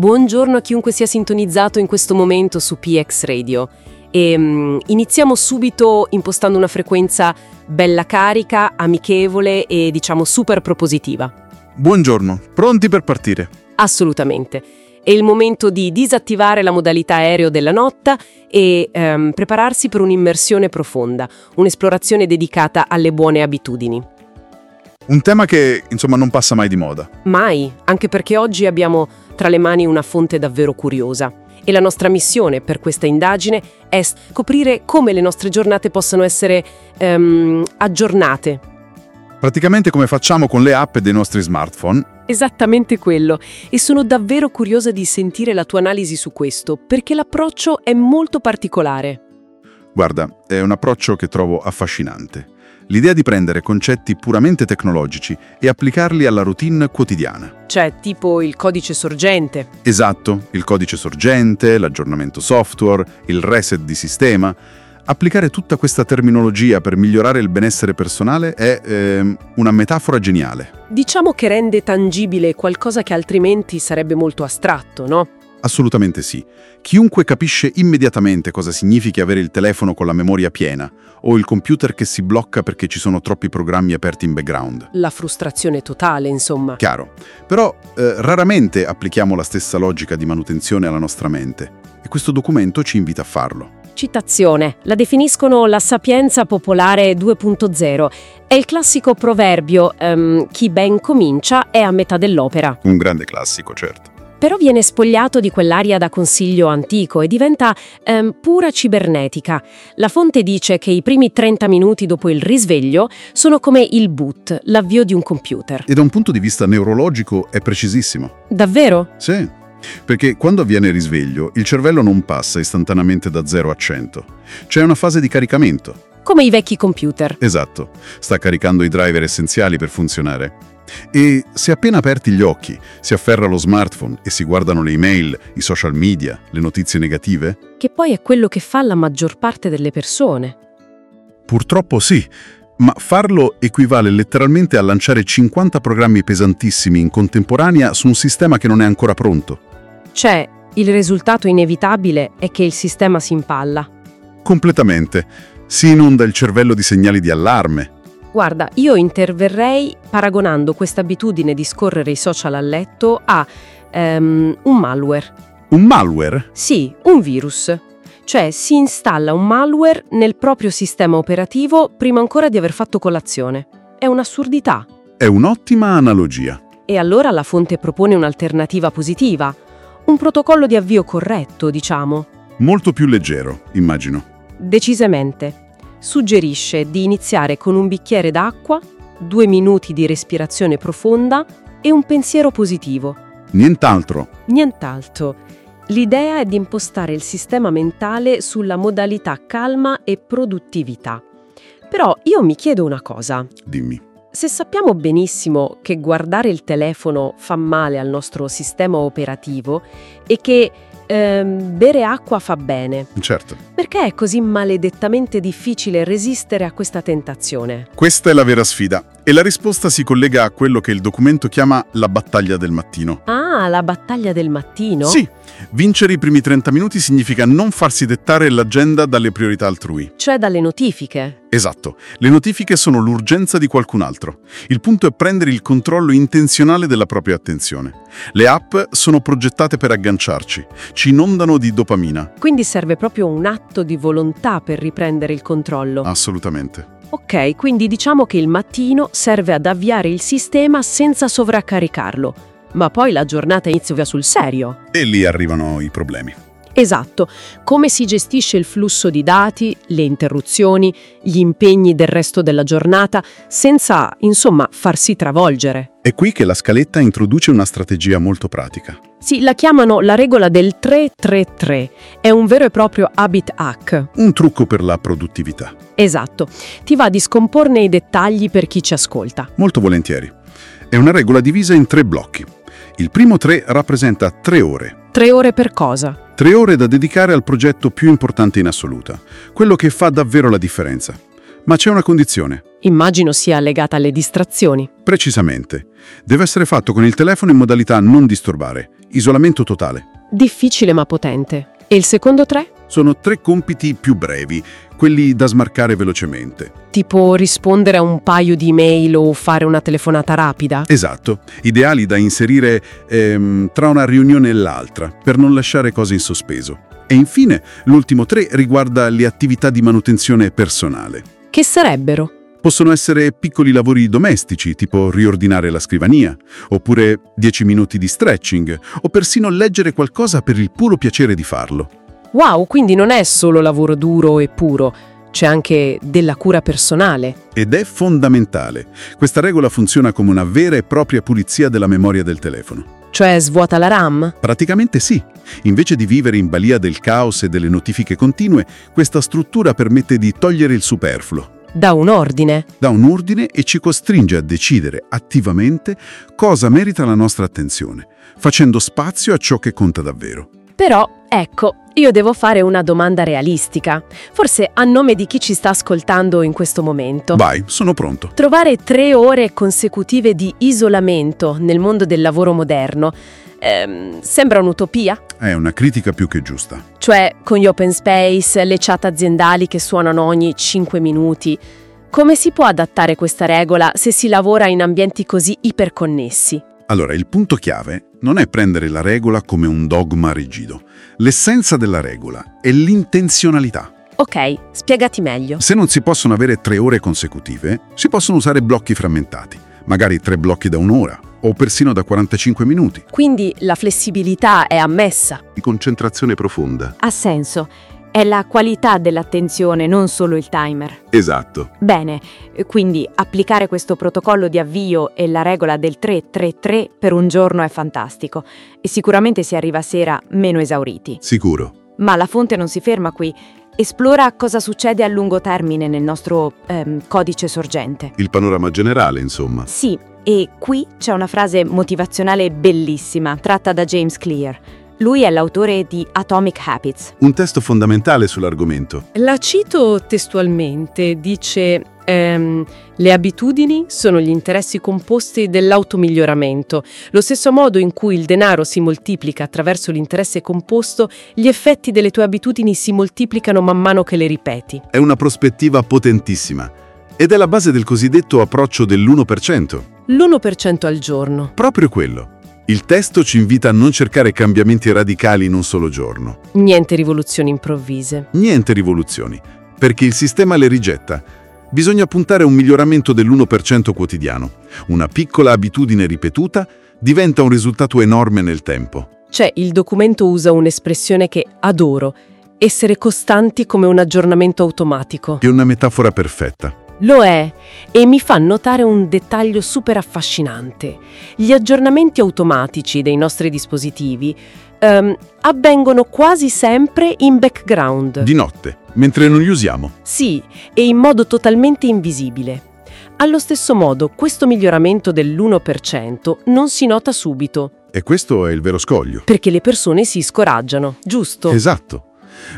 Buongiorno a chiunque sia sintonizzato in questo momento su PX Radio. E, mm, iniziamo subito impostando una frequenza bella carica, amichevole e diciamo super propositiva. Buongiorno, pronti per partire? Assolutamente. È il momento di disattivare la modalità aereo della notte e ehm, prepararsi per un'immersione profonda, un'esplorazione dedicata alle buone abitudini. Un tema che, insomma, non passa mai di moda. Mai, anche perché oggi abbiamo tra le mani una fonte davvero curiosa. E la nostra missione per questa indagine è scoprire come le nostre giornate possano essere ehm, aggiornate. Praticamente come facciamo con le app dei nostri smartphone. Esattamente quello. E sono davvero curiosa di sentire la tua analisi su questo, perché l'approccio è molto particolare. Guarda, è un approccio che trovo affascinante. L'idea di prendere concetti puramente tecnologici e applicarli alla routine quotidiana. Cioè, tipo il codice sorgente. Esatto, il codice sorgente, l'aggiornamento software, il reset di sistema. Applicare tutta questa terminologia per migliorare il benessere personale è ehm, una metafora geniale. Diciamo che rende tangibile qualcosa che altrimenti sarebbe molto astratto, no? Assolutamente sì. Chiunque capisce immediatamente cosa significhi avere il telefono con la memoria piena o il computer che si blocca perché ci sono troppi programmi aperti in background. La frustrazione totale, insomma. Chiaro. Però eh, raramente applichiamo la stessa logica di manutenzione alla nostra mente e questo documento ci invita a farlo. Citazione. La definiscono la sapienza popolare 2.0. È il classico proverbio ehm, chi ben comincia è a metà dell'opera. Un grande classico, certo. Però viene spogliato di quell'aria da consiglio antico e diventa ehm, pura cibernetica. La fonte dice che i primi 30 minuti dopo il risveglio sono come il boot, l'avvio di un computer. E da un punto di vista neurologico è precisissimo. Davvero? Sì, perché quando avviene il risveglio il cervello non passa istantaneamente da 0 a 100. C'è una fase di caricamento. Come i vecchi computer. Esatto, sta caricando i driver essenziali per funzionare. E se appena aperti gli occhi si afferra lo smartphone e si guardano le email, i social media, le notizie negative? Che poi è quello che fa la maggior parte delle persone. Purtroppo sì, ma farlo equivale letteralmente a lanciare 50 programmi pesantissimi in contemporanea su un sistema che non è ancora pronto. Cioè, il risultato inevitabile è che il sistema si impalla. Completamente. Si inonda il cervello di segnali di allarme, Guarda, io interverrei paragonando questa abitudine di scorrere i social a letto a ehm, un malware. Un malware? Sì, un virus. Cioè si installa un malware nel proprio sistema operativo prima ancora di aver fatto colazione. È un'assurdità. È un'ottima analogia. E allora la fonte propone un'alternativa positiva. Un protocollo di avvio corretto, diciamo. Molto più leggero, immagino. Decisamente suggerisce di iniziare con un bicchiere d'acqua, due minuti di respirazione profonda e un pensiero positivo. Nient'altro. Nient'altro. L'idea è di impostare il sistema mentale sulla modalità calma e produttività. Però io mi chiedo una cosa. Dimmi. Se sappiamo benissimo che guardare il telefono fa male al nostro sistema operativo e che ehm, bere acqua fa bene. Certo. Perché è così maledettamente difficile resistere a questa tentazione? Questa è la vera sfida e la risposta si collega a quello che il documento chiama la battaglia del mattino. Ah, la battaglia del mattino? Sì, vincere i primi 30 minuti significa non farsi dettare l'agenda dalle priorità altrui. Cioè dalle notifiche? Esatto, le notifiche sono l'urgenza di qualcun altro. Il punto è prendere il controllo intenzionale della propria attenzione. Le app sono progettate per agganciarci, ci inondano di dopamina. Quindi serve proprio un atto di volontà per riprendere il controllo. Assolutamente. Ok, quindi diciamo che il mattino serve ad avviare il sistema senza sovraccaricarlo, ma poi la giornata inizia sul serio. E lì arrivano i problemi. Esatto, come si gestisce il flusso di dati, le interruzioni, gli impegni del resto della giornata, senza, insomma, farsi travolgere. È qui che la scaletta introduce una strategia molto pratica. Sì, la chiamano la regola del 333. È un vero e proprio habit hack. Un trucco per la produttività. Esatto. Ti va di scomporne i dettagli per chi ci ascolta. Molto volentieri. È una regola divisa in tre blocchi. Il primo tre rappresenta tre ore. Tre ore per cosa? Tre ore da dedicare al progetto più importante in assoluta, quello che fa davvero la differenza. Ma c'è una condizione. Immagino sia legata alle distrazioni. Precisamente. Deve essere fatto con il telefono in modalità non disturbare, isolamento totale. Difficile ma potente. E il secondo tre? Sono tre compiti più brevi, quelli da smarcare velocemente. Tipo rispondere a un paio di email o fare una telefonata rapida? Esatto, ideali da inserire ehm, tra una riunione e l'altra, per non lasciare cose in sospeso. E infine, l'ultimo tre riguarda le attività di manutenzione personale. Che sarebbero? Possono essere piccoli lavori domestici, tipo riordinare la scrivania, oppure 10 minuti di stretching, o persino leggere qualcosa per il puro piacere di farlo. Wow, quindi non è solo lavoro duro e puro, c'è anche della cura personale. Ed è fondamentale. Questa regola funziona come una vera e propria pulizia della memoria del telefono. Cioè svuota la RAM? Praticamente sì. Invece di vivere in balia del caos e delle notifiche continue, questa struttura permette di togliere il superfluo. Da un ordine. Dà un ordine e ci costringe a decidere attivamente cosa merita la nostra attenzione, facendo spazio a ciò che conta davvero. Però, ecco, io devo fare una domanda realistica, forse a nome di chi ci sta ascoltando in questo momento. Vai, sono pronto. Trovare tre ore consecutive di isolamento nel mondo del lavoro moderno ehm, sembra un'utopia? È una critica più che giusta. Cioè, con gli open space, le chat aziendali che suonano ogni 5 minuti. Come si può adattare questa regola se si lavora in ambienti così iperconnessi? Allora, il punto chiave non è prendere la regola come un dogma rigido. L'essenza della regola è l'intenzionalità. Ok, spiegati meglio. Se non si possono avere tre ore consecutive, si possono usare blocchi frammentati, magari tre blocchi da un'ora o persino da 45 minuti. Quindi la flessibilità è ammessa. Di concentrazione profonda. Ha senso. È la qualità dell'attenzione, non solo il timer. Esatto. Bene, quindi applicare questo protocollo di avvio e la regola del 3-3-3 per un giorno è fantastico e sicuramente si arriva a sera meno esauriti. Sicuro. Ma la fonte non si ferma qui. Esplora cosa succede a lungo termine nel nostro ehm, codice sorgente. Il panorama generale, insomma. Sì, e qui c'è una frase motivazionale bellissima, tratta da James Clear. Lui è l'autore di Atomic Habits. Un testo fondamentale sull'argomento. La cito testualmente, dice ehm, le abitudini sono gli interessi composti dell'automiglioramento. Lo stesso modo in cui il denaro si moltiplica attraverso l'interesse composto, gli effetti delle tue abitudini si moltiplicano man mano che le ripeti. È una prospettiva potentissima ed è la base del cosiddetto approccio dell'1%. L'1% al giorno. Proprio quello. Il testo ci invita a non cercare cambiamenti radicali in un solo giorno. Niente rivoluzioni improvvise. Niente rivoluzioni, perché il sistema le rigetta. Bisogna puntare a un miglioramento dell'1% quotidiano. Una piccola abitudine ripetuta diventa un risultato enorme nel tempo. Cioè, il documento usa un'espressione che adoro. Essere costanti come un aggiornamento automatico. È una metafora perfetta. Lo è e mi fa notare un dettaglio super affascinante. Gli aggiornamenti automatici dei nostri dispositivi ehm, avvengono quasi sempre in background. Di notte, mentre non li usiamo. Sì, e in modo totalmente invisibile. Allo stesso modo, questo miglioramento dell'1% non si nota subito, E questo è il vero scoglio. perché le persone si scoraggiano, giusto? Esatto.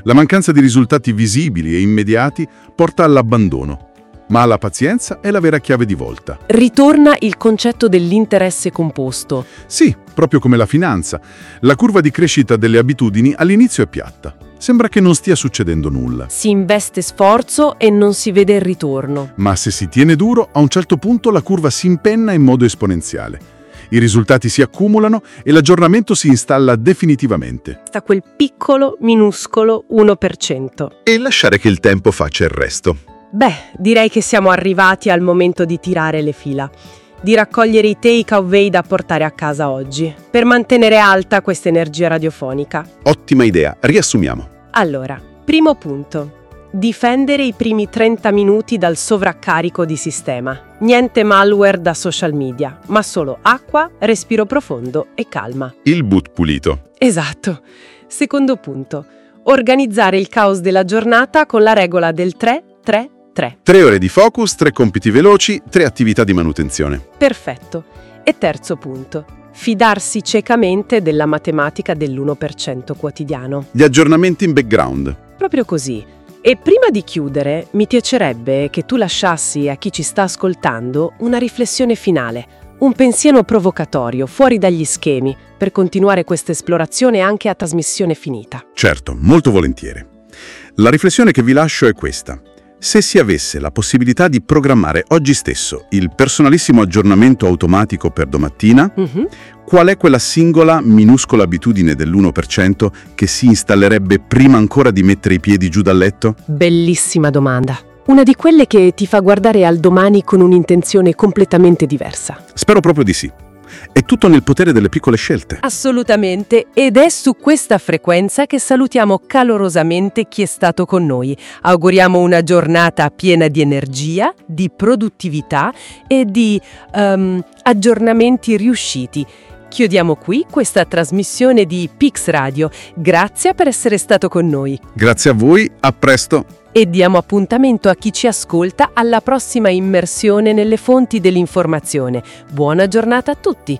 La mancanza di risultati visibili e immediati porta all'abbandono. Ma la pazienza è la vera chiave di volta. Ritorna il concetto dell'interesse composto. Sì, proprio come la finanza. La curva di crescita delle abitudini all'inizio è piatta. Sembra che non stia succedendo nulla. Si investe sforzo e non si vede il ritorno. Ma se si tiene duro, a un certo punto la curva si impenna in modo esponenziale. I risultati si accumulano e l'aggiornamento si installa definitivamente. Sta quel piccolo, minuscolo 1%. E lasciare che il tempo faccia il resto. Beh, direi che siamo arrivati al momento di tirare le fila, di raccogliere i takeaway da portare a casa oggi, per mantenere alta questa energia radiofonica. Ottima idea, riassumiamo. Allora, primo punto. Difendere i primi 30 minuti dal sovraccarico di sistema. Niente malware da social media, ma solo acqua, respiro profondo e calma. Il boot pulito. Esatto. Secondo punto. Organizzare il caos della giornata con la regola del 3-3-3. Tre ore di focus, tre compiti veloci, tre attività di manutenzione. Perfetto. E terzo punto. Fidarsi ciecamente della matematica dell'1% quotidiano. Gli aggiornamenti in background. Proprio così. E prima di chiudere, mi piacerebbe che tu lasciassi a chi ci sta ascoltando una riflessione finale, un pensiero provocatorio, fuori dagli schemi, per continuare questa esplorazione anche a trasmissione finita. Certo, molto volentieri. La riflessione che vi lascio è questa. Se si avesse la possibilità di programmare oggi stesso il personalissimo aggiornamento automatico per domattina, Mhm. qual è quella singola, minuscola abitudine dell'1% che si installerebbe prima ancora di mettere i piedi giù dal letto? Bellissima domanda. Una di quelle che ti fa guardare al domani con un'intenzione completamente diversa. Spero proprio di sì. È tutto nel potere delle piccole scelte. Assolutamente, ed è su questa frequenza che salutiamo calorosamente chi è stato con noi. Auguriamo una giornata piena di energia, di produttività e di ehm, aggiornamenti riusciti. Chiudiamo qui questa trasmissione di Pix Radio. Grazie per essere stato con noi Grazie a voi, a presto! E diamo appuntamento a chi ci ascolta alla prossima immersione nelle fonti dell'informazione. Buona giornata a tutti!